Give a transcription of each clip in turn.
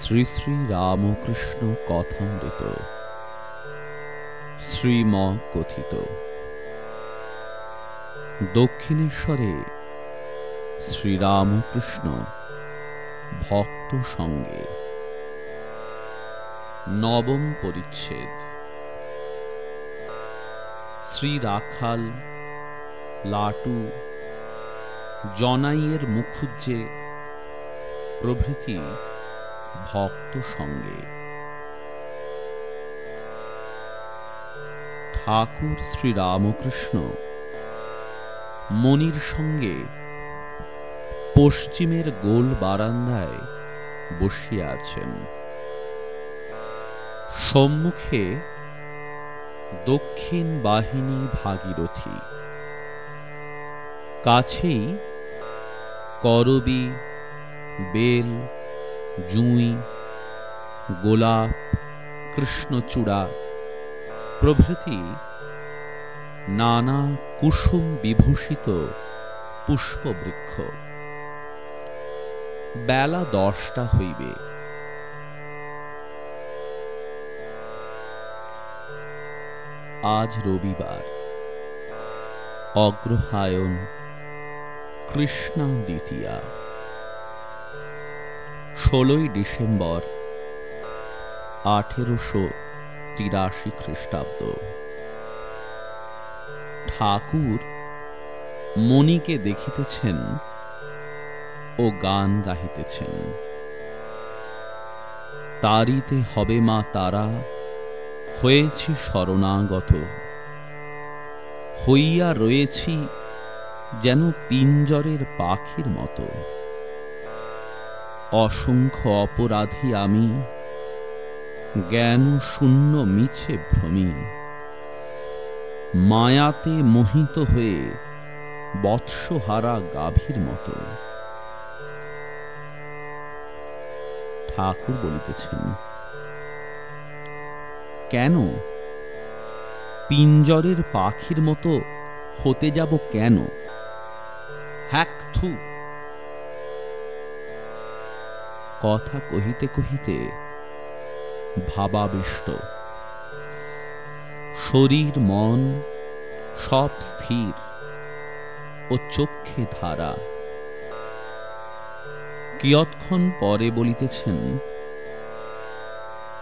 শ্রী শ্রী রামকৃষ্ণ কথামৃত। শ্রীম কথিত দক্ষিণেশ্বরে শ্রীরামকৃষ্ণ ভক্ত সঙ্গে। নবম পরিচ্ছেদ। শ্রী রাখাল লাটু জনাইয়ের মুখুজ্জে প্রভৃতি ভক্ত সঙ্গে ঠাকুর শ্রী রামকৃষ্ণ মনির সঙ্গে পশ্চিমের গোল বারান্দায় বসিয়া আছেন। সম্মুখে দক্ষিণ বাহিনী ভাগীরথী। কাছেই করবি, বেল জুঁই, গোলাপ, কৃষ্ণচূড়া প্রভৃতি নানা কুসুম বিভূষিত পুষ্পবৃক্ষ। বেলা দশটা হইবে। আজ রবিবার। অগ্রহায়ণ কৃষ্ণা দ্বিতীয়া ষোলোই ডিসেম্বর আঠেরোশো তিরাশি খ্রিস্টাব্দ। ঠাকুর মণিকে দেখিতেছেন ও গান গাহিতেছেন। তারিতে হবে মা তারা, হয়েছি শরণাগত। হইয়া রয়েছি যেন পিঞ্জরের পাখির মতো। অসংখ্য অপরাধী আমি। জ্ঞান শূন্য মিছে ভ্রমি। মায়াতে মোহিত হয়ে বৎসহারা গাভীর মতো। ঠাকুর বলিতেছেন, কেন? পিঞ্জরের পাখির মতো হতে যাব কেন? হ্যাক থু কথা কহিতে কহিতে ভাবাবিষ্ট। শরীর, মন সব স্থির ও চক্ষে ধারা। কিয়ৎক্ষণ পরে বলিতেছেন,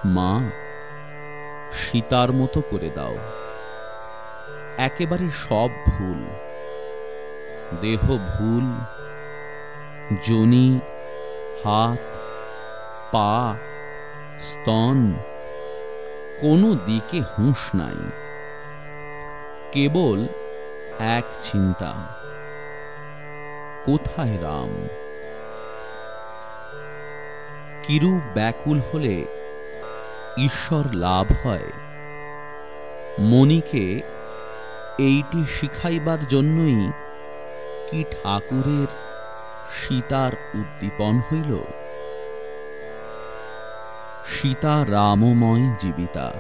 মা, সীতার মতো করে দাও। একেবারে সব ভুল, দেহ ভুল, জনি, হাত পা, স্তন, কোনো দিকে হুঁশ নাই। কেবল এক চিন্তা, কোথায় রাম? কিরূপ ব্যাকুল হলে ঈশ্বর লাভ হয়? মণিকে এইটি শিখাইবার জন্যই কি ঠাকুরের সীতার উদ্দীপন হইল? সীতা রামময় জীবিতা।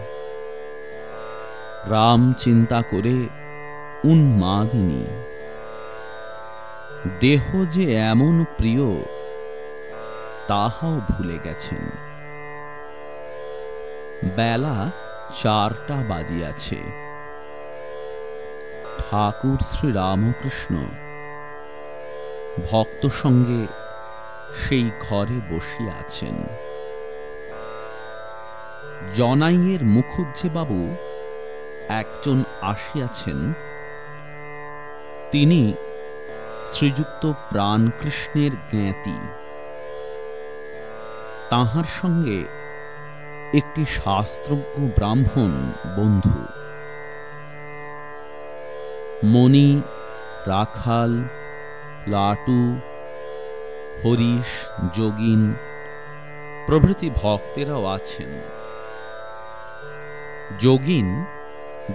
রাম চিন্তা করে উন্মাদিনী। দেহ যে এমন প্রিয়, তাহাও ভুলে গেছেন। বেলা চারটা বাজিয়াছে। ঠাকুর শ্রী রামকৃষ্ণ ভক্ত সঙ্গে সেই ঘরে বসিয়া আছেন জনাইয়ের বাবু একজন আসিয়াছেন। তিনি শ্রীযুক্ত প্রাণকৃষ্ণের জ্ঞাতি। তাহার সঙ্গে একটি শাস্ত্রজ্ঞ ব্রাহ্মণ বন্ধু। মণি, রাখাল, লাটু, হরিশ, যোগিন প্রভৃতি ভক্তেরাও আছেন। যোগিন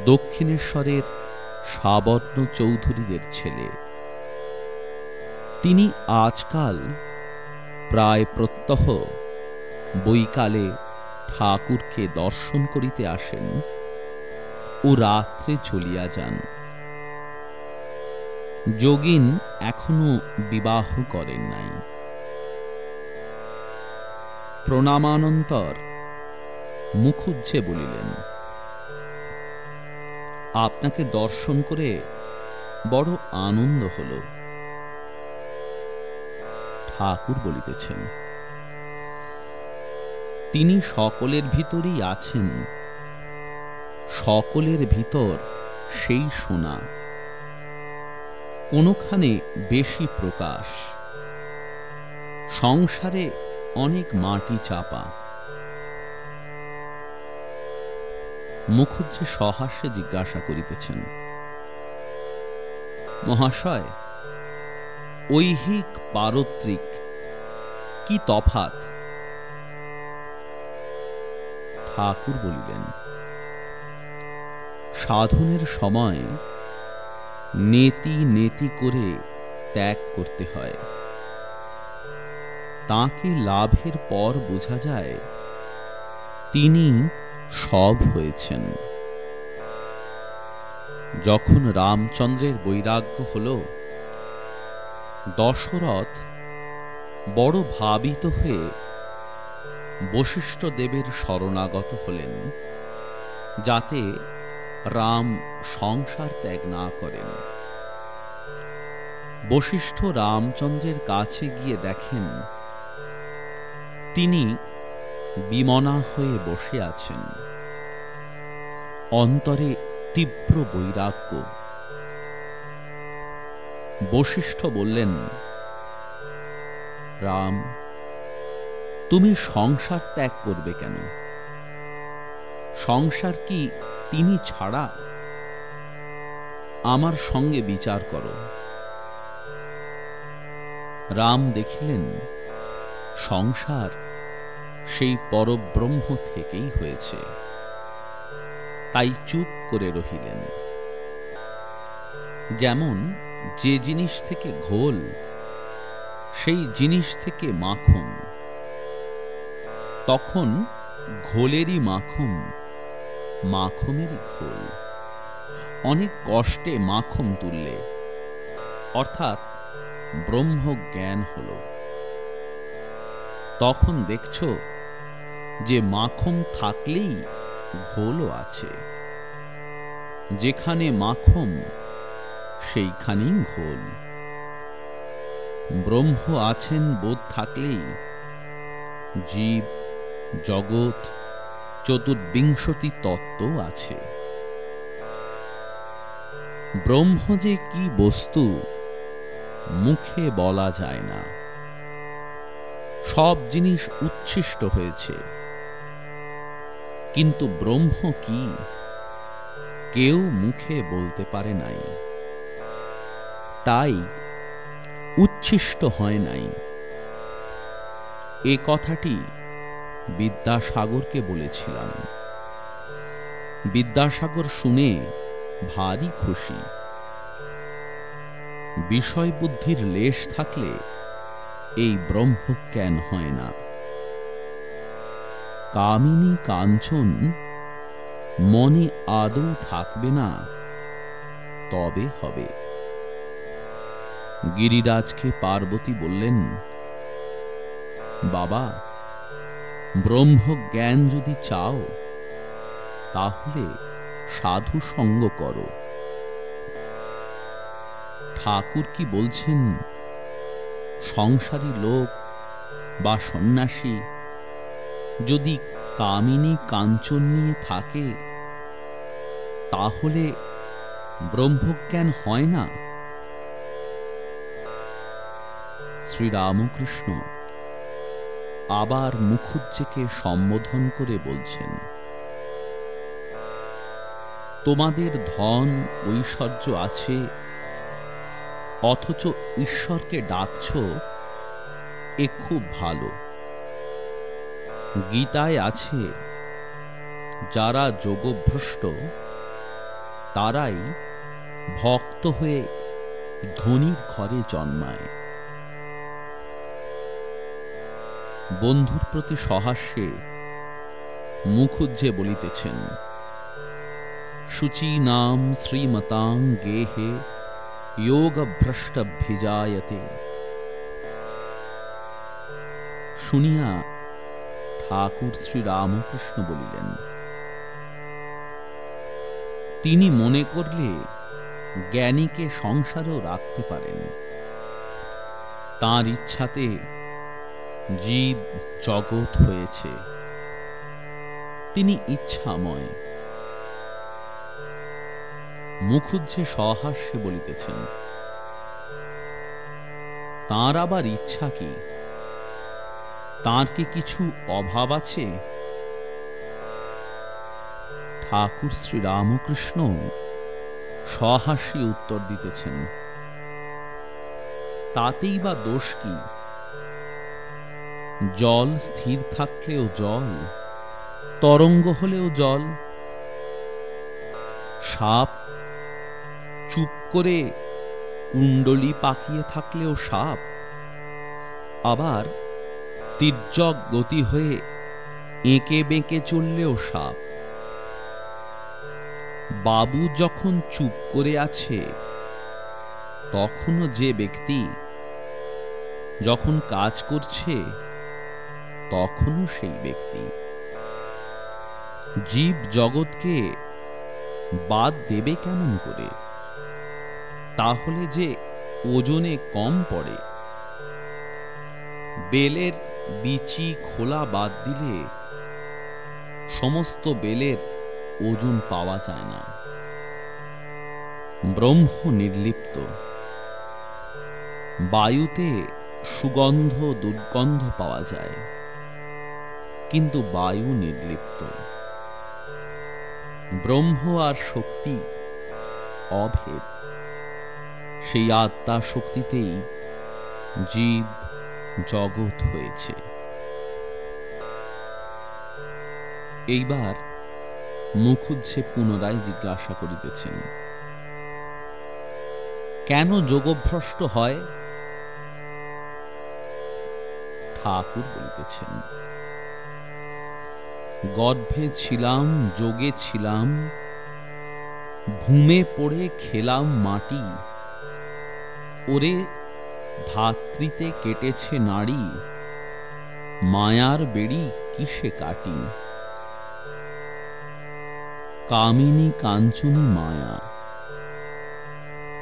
দক্ষিণেশ্বরের সাবর্ণ চৌধুরীদের ছেলে। তিনি আজকাল প্রায় প্রত্যহ বৈকালে ঠাকুরকে দর্শন করিতে আসেন ও রাত্রে চলিয়া যান। যোগিন এখনও বিবাহ করেন নাই। প্রণামানন্তর মুখুজ্জে বলিলেন আপনাকে দর্শন করে বড় আনন্দ হল। ঠাকুর বলিতেছেন, তিনি সকলের ভিতরই আছেন। সকলের ভিতর সেই সোনা। কোনোখানে বেশি প্রকাশ। সংসারে অনেক মাটি চাপা। মুখুজ্জে সহাস্যে জিজ্ঞাসা করিতেছেন, মহাশয়, ঐহিক পারত্রিক কি তফাত? ঠাকুর বলিলেন, সাধনের সময় নেতি নেতি করে ত্যাগ করতে হয়। তাকে লাভের পর বোঝা যায়, তিনি সব হয়েছেন। যখন রামচন্দ্রের বৈরাগ্য হল, দশরথ বড় ভাবিত হয়ে বশিষ্ঠ দেবের শরণাগত হলেন, যাতে রাম সংসার ত্যাগ না করেন। বশিষ্ঠ রামচন্দ্রের কাছে গিয়ে দেখেন, তিনি বিমনা হয়ে বসে আছেন। অন্তরে তীব্র বৈরাগ্য। বশিষ্ঠ বললেন, রাম, তুমি সংসার ত্যাগ করবে কেন? সংসার কি তিনি ছাড়া? আমার সঙ্গে বিচার করো। রাম দেখিলেন, সংসার সেই পরব্রহ্ম থেকেই হয়েছে। তাই চুপ করে রহিলেন। যেমন যে জিনিস থেকে ঘোল, সেই জিনিস থেকে মাখন। তখন ঘোলেরই মাখন মাখমেরই ঘোল। অনেক কষ্টে মাখম তুললে, অর্থাৎ ব্রহ্ম জ্ঞান হল। তখন দেখছ যে মাখন থাকলেই ঘোলও আছে। যেখানে মাখন, সেইখানেই ঘোল। ব্রহ্ম আছেন বোধ থাকলেই, জীব, জগৎ চতুর্বিংশতি তত্ত্ব আছে। ব্রহ্ম যে কি বস্তু, মুখে বলা যায় না। সব জিনিস উচ্ছিষ্ট হয়েছে। কিন্তু ব্রহ্ম কি? কেউ মুখে বলতে পারে নাই। তাই উচ্ছিষ্ট হয় নাই। এ কথাটি বিদ্যাসাগরকে বলেছিলাম। বিদ্যাসাগর শুনে ভারী খুশি। বিষয় বুদ্ধির লেশ থাকলে এই ব্রহ্মজ্ঞান হয় না। কামিনী কাঞ্চন মনে আদৌ থাকবে না, তবে হবে। গিরিরাজকে পার্বতী বললেন, বাবা, ব্রহ্মজ্ঞান যদি চাও, তাহলে সাধু সঙ্গ করো। ঠাকুর কি বলছেন? সংসারী লোক বা সন্ন্যাসী যদি কামিনী কাঞ্চন নিয়ে থাকে, তাহলে ব্রহ্মজ্ঞান হয় না? শ্রীরামকৃষ্ণ আবার মুখুজ্জেকে সম্বোধন করে বলছেন, তোমাদের ধন ঐশ্বর্য আছে, অথচ ঈশ্বরকে ডাকছ, এ খুব ভালো। গীতায় আছে, যারা যোগভ্রষ্ট, তারাই ভক্ত হয়ে ধনির ঘরে জন্মায়। বন্ধুর প্রতি সহাস্যে মুখুজ্জে বলিতেছেন শুচি নাম শ্রীমতাং গেহে যোগভ্রষ্টভিজায়তে শুনিয়া ঠাকুর শ্রী রামকৃষ্ণ বলিলেন, তিনি মনে করলে জ্ঞানীকে সংসারেও রাখতে পারেন। তার ইচ্ছাতে জীব জগৎ হয়েছে। তিনি ইচ্ছাময়। মুখুজ্জে সহাস্যে বলিতেছেন, তার আবার ইচ্ছা কি? তার কি কিছু অভাব আছে? ঠাকুর শ্রী রামকৃষ্ণ সহাস্যে উত্তর দিতেছেন, তাতেই বা দোষ কি? জল স্থির থাকলেও জল, তরঙ্গ হলেও জল। সাপ চুপ করে কুণ্ডলি পাকিয়ে থাকলেও সাপ, আবার তির্যক গতি হয়ে এঁকে বেঁকে চললেও সাপ। বাবু যখন চুপ করে আছে, তখনও যে ব্যক্তি যখন কাজ করছে, তখনও সেই ব্যক্তি। জীব জগৎকে বাদ দেবে কেমন করে? তাহলে যে ওজনে কম পড়ে। বেলের বিচি খোলা বাদ দিলে সমস্ত বেলের ওজন পাওয়া যায় না। ব্রহ্ম নির্লিপ্ত। বায়ুতে সুগন্ধ, দুর্গন্ধ পাওয়া যায়, কিন্তু বায়ু নির্লিপ্ত। ব্রহ্ম আর শক্তি অভেদ। সেই আত্মা শক্তিতেই জীব জগৎ হয়েছে। এইবার মুখুজ্জে পুনরায় জিজ্ঞাসা করিতেছেন, কেন যোগভ্রষ্ট হয়? ঠাকুর বলিতেছেন, গর্ভে ছিলাম, যোগে ছিলাম ভূমে পড়ে খেলাম মাটি, ওরে ধাত্রীতে কেটেছে নাড়ি, মায়ার বেড়ি কিসে কাটি? কামিনী কাঞ্চনী মায়া,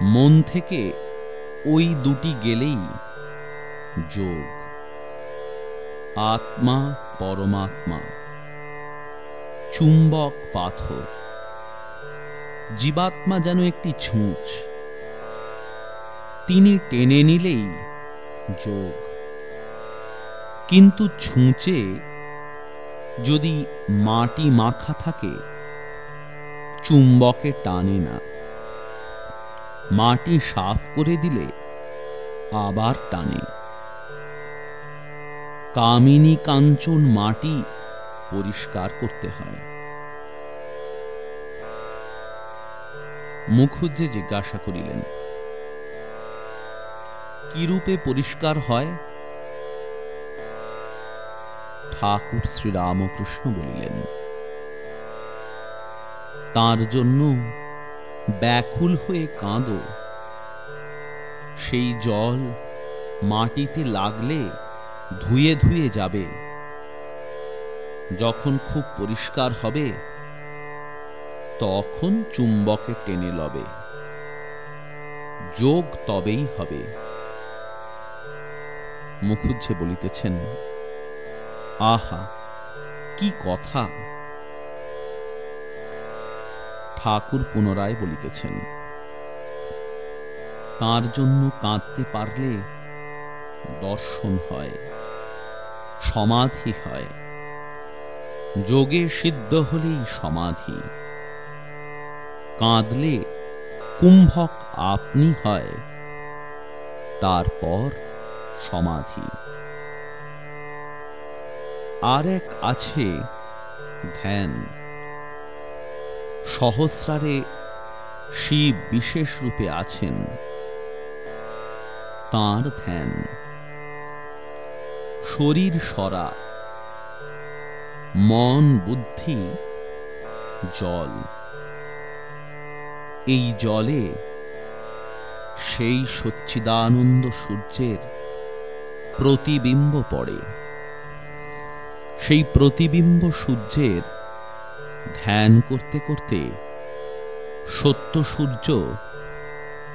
মন থেকে ওই দুটি গেলেই যোগ। আত্মা, পরমাত্মা, চুম্বক পাথর, জীবাত্মা যেন একটি ছুঁচ। তিনি টেনে নিলেই যোগ। কিন্তু ছুঁচে যদি মাটি মাখা থাকে, চুম্বকে টানে না। মাটি সাফ করে দিলে আবার টানে। কামিনী কাঞ্চন মাটি পরিষ্কার করতে হয়। মুখুজ্জে জিজ্ঞাসা করিলেন কিরূপে পরিষ্কার হয়? ঠাকুর শ্রীরামকৃষ্ণ বলিলেন, তার জন্য ব্যাকুল হয়ে কাঁদো। সেই জল মাটিতে লাগলে ধুয়ে ধুয়ে যাবে। যখন খুব পরিষ্কার হবে, তখন চুম্বকে টেনে লবে। যোগ তবেই হবে। মুখুজ্জে বলিতেছেন, আহা, কি কথা! ঠাকুর পুনরায় বলিতেছেন, তার জন্য কাঁদতে পারলে দর্শন হয়, সমাধি হয়, যোগে সিদ্ধ হলেই সমাধি। কাঁদলে কুম্ভক আপনি হয়, তারপর সমাধি। আর এক আছে ধ্যান। সহস্রারে শিব বিশেষ রূপে আছেন। তার ধ্যান। শরীর সরা, মন বুদ্ধি, জল। এই জলে সেই সচ্চিদানন্দ সূর্যের প্রতিবিম্ব পড়ে। সেই প্রতিবিম্ব সূর্যের ধ্যান করতে করতে সত্য সূর্য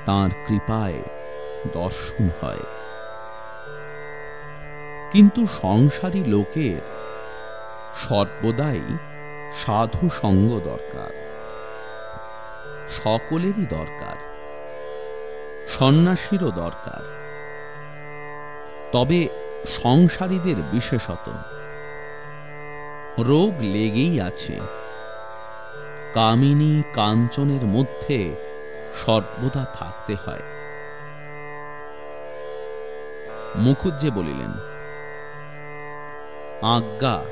তাঁর কৃপায় দর্শন হয়। কিন্তু সংসারী লোকের সর্বদাই সাধু সঙ্গ দরকার। সকলেরই দরকার, সন্ন্যাসীরও দরকার। তবে সংসারীদের বিশেষত। রোগ লেগেই আছে। কামিনী কাঞ্চনের মধ্যে সর্বদা থাকতে হয়। মুখুজ্জে বলিলেন, আজ্ঞা,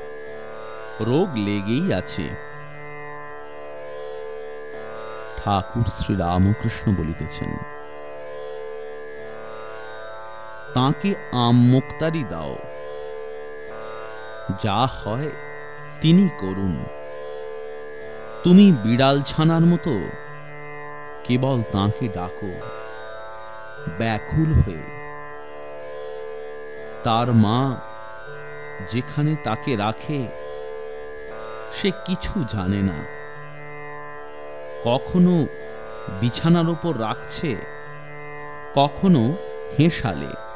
রোগ লেগেই আছে। ঠাকুর শ্রী রামকৃষ্ণ বলিতেছেন তাকে আম মুক্তারি দাও। যা হয় তিনি করুন। তুমি বিড়াল ছানার মতো কেবল তাকে ডাকো, ব্যাকুল হয়ে। তার মা যেখানে তাকে রাখে, সে কিছু জানে না। কখনো বিছানার ওপর রাখছে, কখনো হেঁসালে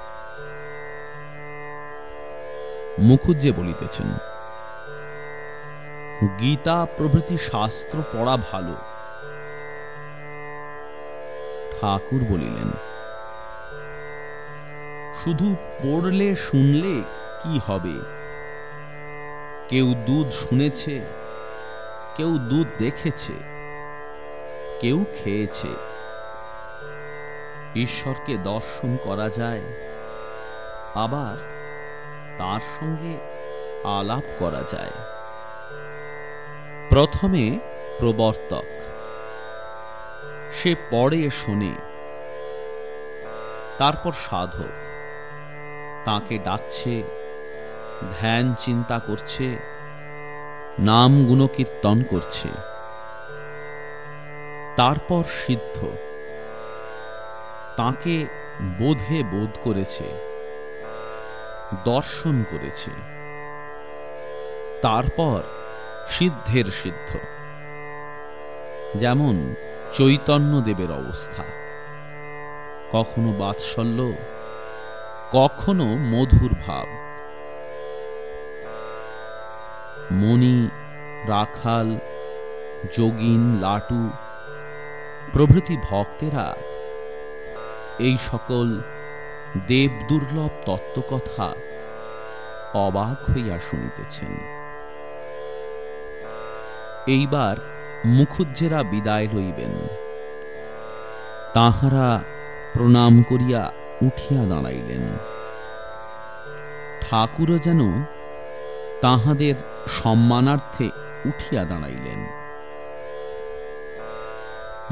মুখুজ্জে বলিতেছেন, গীতা প্রভৃতি শাস্ত্র পড়া ভালো। ঠাকুর বলিলেন, শুধু পড়লে শুনলে কি হবে? কেউ দুধ শুনেছে, কেউ দুধ দেখেছে, কেউ খেয়েছে। ঈশ্বরকে দর্শন করা যায়, আবার তার সঙ্গে আলাপ করা যায়। প্রথমে প্রবর্তক। সে পড়ে শোনে। তারপর সাধক। তাকে ডাকছে, ধ্যান চিন্তা করছে, নাম গুণকীর্তন করছে। তারপর সিদ্ধ। তাকে বোধে বোধ করেছে। দর্শন করেছে। তারপর সিদ্ধের সিদ্ধ। যেমন চৈতন্যদেবের অবস্থা। কখনো বাৎসল্য, কখনো মধুর ভাব। মণি, রাখাল, যোগিন, লাটু প্রভৃতি ভক্তেরা এই সকল দেব দুর্লভ তত্ত্বকথা অবাক হইয়া শুনিতেছেন। এইবার মুখুজ্জেরা বিদায় লইবেন। তাহারা প্রণাম করিয়া উঠিয়া দাঁড়াইলেন। ঠাকুরও যেন তাহাদের সম্মানার্থে উঠিয়া দাঁড়াইলেন।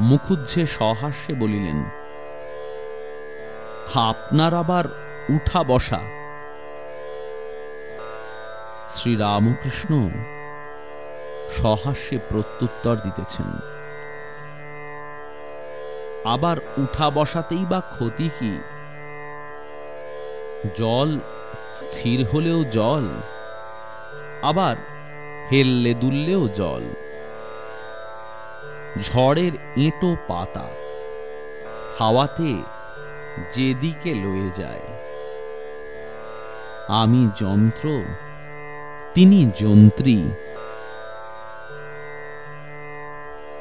মুখুজ্জে সহাস্যে বলিলেন আপনার আবার উঠা বসা। শ্রীরামকৃষ্ণ সহাস্যে প্রত্যুত্তর দিতেছেন। আবার উঠা বসাতেই বা ক্ষতি কি? জল স্থির হলেও জল, আবার হেললে দুললেও জল। ঝড়ের এঁটো পাতা, হাওয়াতে যেদিকে লয়ে যায়। আমি যন্ত্র তিনি যন্ত্রী।